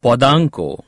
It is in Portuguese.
Podanko.